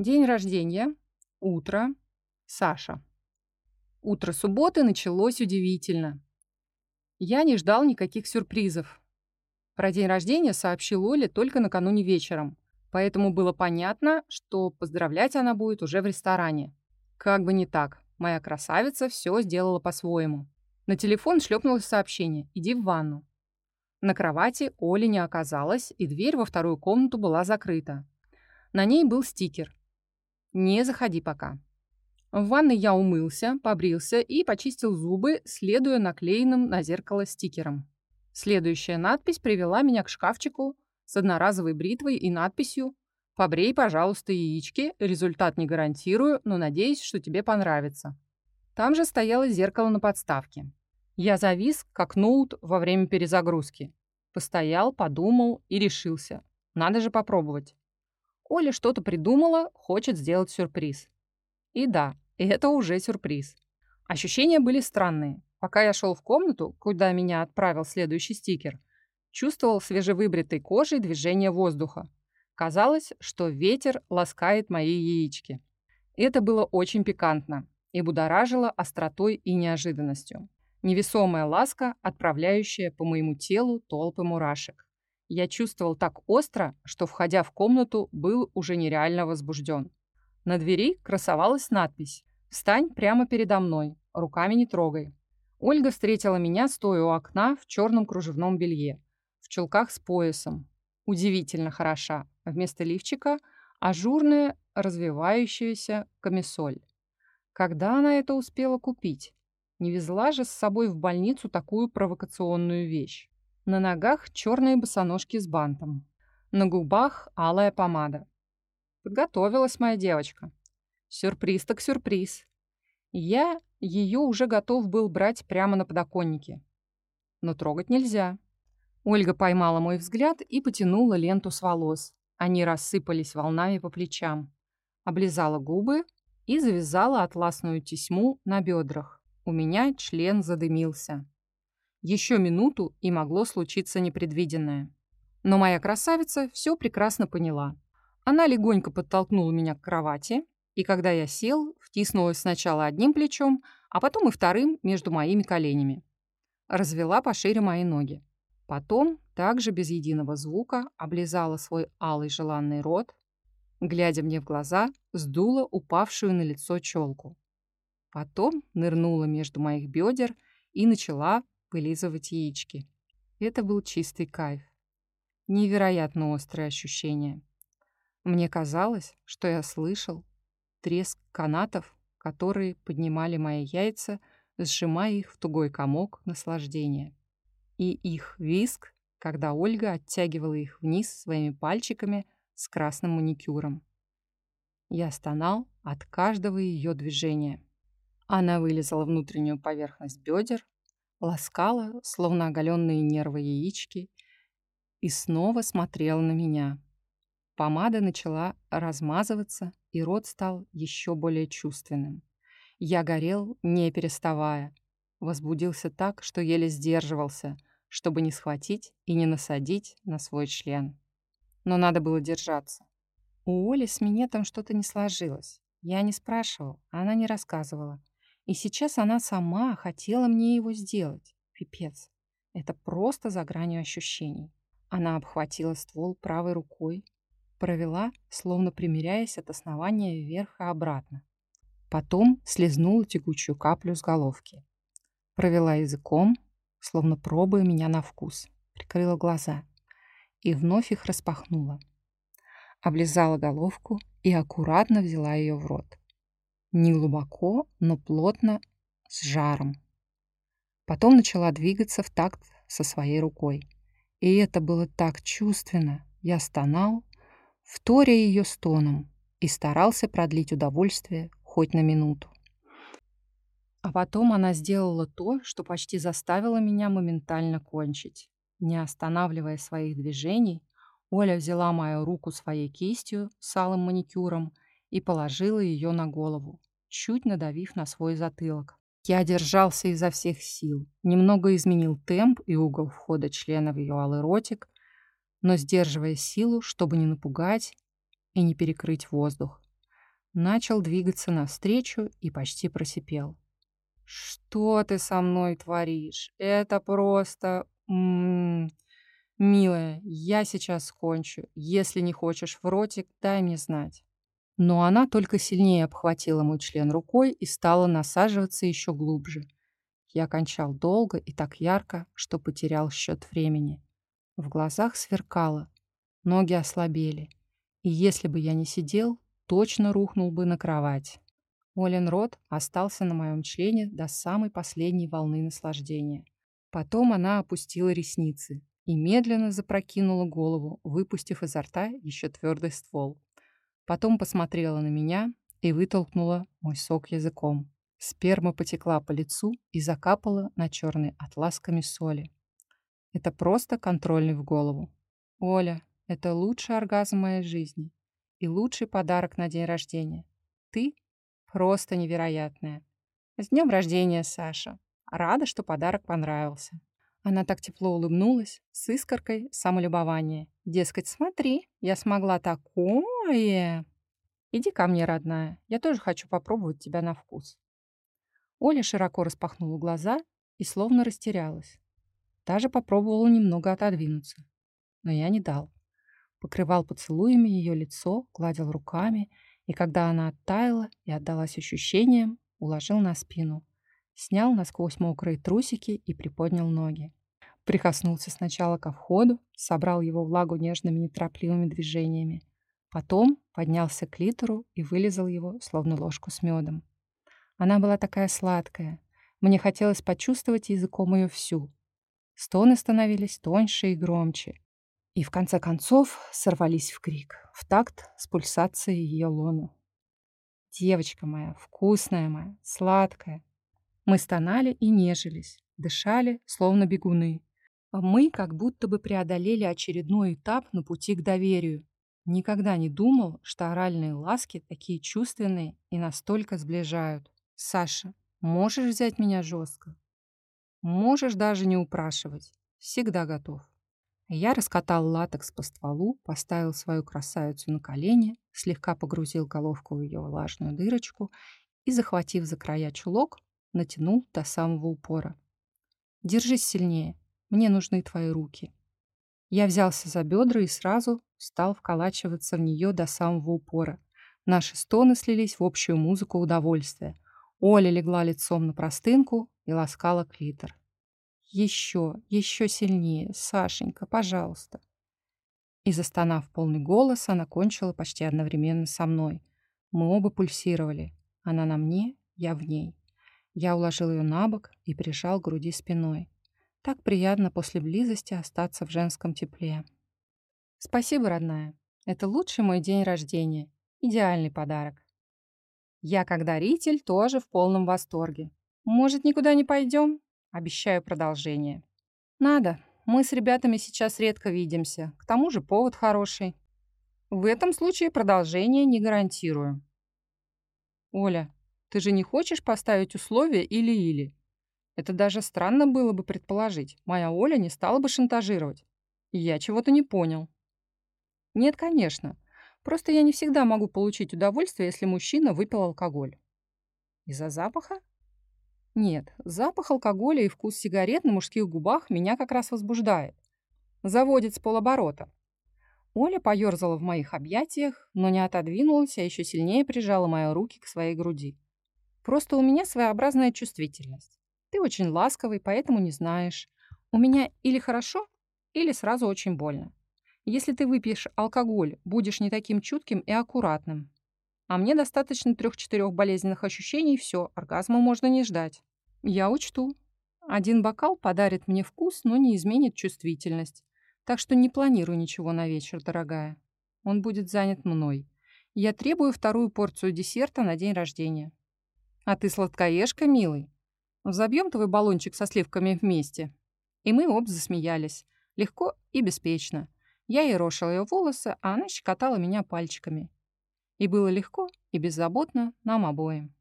День рождения. Утро. Саша. Утро субботы началось удивительно. Я не ждал никаких сюрпризов. Про день рождения сообщил Оле только накануне вечером, поэтому было понятно, что поздравлять она будет уже в ресторане. Как бы не так, моя красавица все сделала по-своему. На телефон шлепнулось сообщение «Иди в ванну». На кровати Оли не оказалось, и дверь во вторую комнату была закрыта. На ней был стикер «Не заходи пока». В ванной я умылся, побрился и почистил зубы, следуя наклеенным на зеркало стикером. Следующая надпись привела меня к шкафчику с одноразовой бритвой и надписью «Побрей, пожалуйста, яички. Результат не гарантирую, но надеюсь, что тебе понравится». Там же стояло зеркало на подставке. Я завис, как ноут во время перезагрузки. Постоял, подумал и решился. Надо же попробовать. Оля что-то придумала, хочет сделать сюрприз. И да, это уже сюрприз. Ощущения были странные. Пока я шел в комнату, куда меня отправил следующий стикер, чувствовал свежевыбритой кожей движение воздуха. Казалось, что ветер ласкает мои яички. Это было очень пикантно и будоражило остротой и неожиданностью. Невесомая ласка, отправляющая по моему телу толпы мурашек. Я чувствовал так остро, что, входя в комнату, был уже нереально возбужден. На двери красовалась надпись «Встань прямо передо мной, руками не трогай». Ольга встретила меня, стоя у окна в черном кружевном белье, в чулках с поясом. Удивительно хороша. Вместо лифчика ажурная, развивающаяся камисоль. Когда она это успела купить? Не везла же с собой в больницу такую провокационную вещь. На ногах черные босоножки с бантом. На губах алая помада. Подготовилась моя девочка. Сюрприз так сюрприз. Я ее уже готов был брать прямо на подоконнике. Но трогать нельзя. Ольга поймала мой взгляд и потянула ленту с волос. Они рассыпались волнами по плечам. Облизала губы и завязала атласную тесьму на бедрах. У меня член задымился. Еще минуту, и могло случиться непредвиденное. Но моя красавица все прекрасно поняла. Она легонько подтолкнула меня к кровати, и когда я сел, втиснулась сначала одним плечом, а потом и вторым между моими коленями. Развела пошире мои ноги. Потом, также без единого звука, облизала свой алый желанный рот, глядя мне в глаза, сдула упавшую на лицо челку. Потом нырнула между моих бедер и начала вылизывать яички. Это был чистый кайф. Невероятно острое ощущение. Мне казалось, что я слышал треск канатов, которые поднимали мои яйца, сжимая их в тугой комок наслаждения. И их виск, когда Ольга оттягивала их вниз своими пальчиками с красным маникюром. Я стонал от каждого ее движения. Она вылезала внутреннюю поверхность бедер, ласкала, словно оголенные нервы яички, и снова смотрела на меня. Помада начала размазываться, и рот стал еще более чувственным. Я горел, не переставая. Возбудился так, что еле сдерживался, чтобы не схватить и не насадить на свой член. Но надо было держаться. У Оли с минетом что-то не сложилось. Я не спрашивал, она не рассказывала. И сейчас она сама хотела мне его сделать. Пипец. Это просто за гранью ощущений. Она обхватила ствол правой рукой, провела, словно примеряясь от основания вверх и обратно. Потом слезнула тягучую каплю с головки. Провела языком, словно пробуя меня на вкус. Прикрыла глаза и вновь их распахнула. Облизала головку и аккуратно взяла ее в рот. Не глубоко, но плотно, с жаром. Потом начала двигаться в такт со своей рукой. И это было так чувственно. Я стонал, вторя ее стоном, и старался продлить удовольствие хоть на минуту. А потом она сделала то, что почти заставило меня моментально кончить. Не останавливая своих движений, Оля взяла мою руку своей кистью с алым маникюром и положила ее на голову, чуть надавив на свой затылок. Я держался изо всех сил, немного изменил темп и угол входа члена в ее алый ротик, но сдерживая силу, чтобы не напугать и не перекрыть воздух. начал двигаться навстречу и почти просипел. «Что ты со мной творишь? Это просто... М -м -м. Милая, я сейчас кончу. Если не хочешь в ротик, дай мне знать». Но она только сильнее обхватила мой член рукой и стала насаживаться еще глубже. Я кончал долго и так ярко, что потерял счет времени. В глазах сверкало, ноги ослабели. И если бы я не сидел, точно рухнул бы на кровать. Олен рот остался на моем члене до самой последней волны наслаждения. Потом она опустила ресницы и медленно запрокинула голову, выпустив изо рта еще твердый ствол. Потом посмотрела на меня и вытолкнула мой сок языком. Сперма потекла по лицу и закапала на черный атласками соли. Это просто контрольный в голову. Оля, это лучший оргазм моей жизни и лучший подарок на день рождения. Ты просто невероятная. С днем рождения, Саша. Рада, что подарок понравился. Она так тепло улыбнулась, с искоркой самолюбования. Дескать, смотри, я смогла такое. Иди ко мне, родная, я тоже хочу попробовать тебя на вкус. Оля широко распахнула глаза и словно растерялась. Даже попробовала немного отодвинуться. Но я не дал. Покрывал поцелуями ее лицо, гладил руками, и когда она оттаяла и отдалась ощущениям, уложил на спину. Снял насквозь мокрые трусики и приподнял ноги. Прикоснулся сначала ко входу, собрал его влагу нежными неторопливыми движениями. Потом поднялся к литеру и вылезал его, словно ложку с медом. Она была такая сладкая. Мне хотелось почувствовать языком ее всю. Стоны становились тоньше и громче и в конце концов сорвались в крик, в такт с пульсацией ее лона. «Девочка моя, вкусная моя, сладкая!» Мы стонали и нежились, дышали, словно бегуны. А мы как будто бы преодолели очередной этап на пути к доверию. Никогда не думал, что оральные ласки такие чувственные и настолько сближают. Саша, можешь взять меня жестко? Можешь даже не упрашивать. Всегда готов. Я раскатал латекс по стволу, поставил свою красавицу на колени, слегка погрузил головку в ее влажную дырочку и, захватив за края чулок, натянул до самого упора. «Держись сильнее, мне нужны твои руки». Я взялся за бедра и сразу стал вколачиваться в нее до самого упора. Наши стоны слились в общую музыку удовольствия. Оля легла лицом на простынку и ласкала клитор. Еще, еще сильнее. Сашенька, пожалуйста. И застонав полный голос, она кончила почти одновременно со мной. Мы оба пульсировали. Она на мне, я в ней. Я уложил ее на бок и прижал к груди спиной. Так приятно после близости остаться в женском тепле. Спасибо, родная. Это лучший мой день рождения. Идеальный подарок. Я, как даритель, тоже в полном восторге. Может, никуда не пойдем? Обещаю продолжение. Надо. Мы с ребятами сейчас редко видимся. К тому же повод хороший. В этом случае продолжение не гарантирую. Оля, ты же не хочешь поставить условия или-или? Это даже странно было бы предположить. Моя Оля не стала бы шантажировать. Я чего-то не понял. Нет, конечно. Просто я не всегда могу получить удовольствие, если мужчина выпил алкоголь. Из-за запаха? Нет, запах алкоголя и вкус сигарет на мужских губах меня как раз возбуждает. Заводит с полоборота. Оля поерзала в моих объятиях, но не отодвинулась, а еще сильнее прижала мои руки к своей груди. Просто у меня своеобразная чувствительность. Ты очень ласковый, поэтому не знаешь. У меня или хорошо, или сразу очень больно. Если ты выпьешь алкоголь, будешь не таким чутким и аккуратным. А мне достаточно трех-четырех болезненных ощущений, все, оргазма можно не ждать. Я учту. Один бокал подарит мне вкус, но не изменит чувствительность. Так что не планирую ничего на вечер, дорогая. Он будет занят мной. Я требую вторую порцию десерта на день рождения. А ты сладкоежка, милый? Забьем твой баллончик со сливками вместе. И мы оба засмеялись. Легко и беспечно. Я ей рошила ее волосы, а она щекотала меня пальчиками. И было легко и беззаботно нам обоим.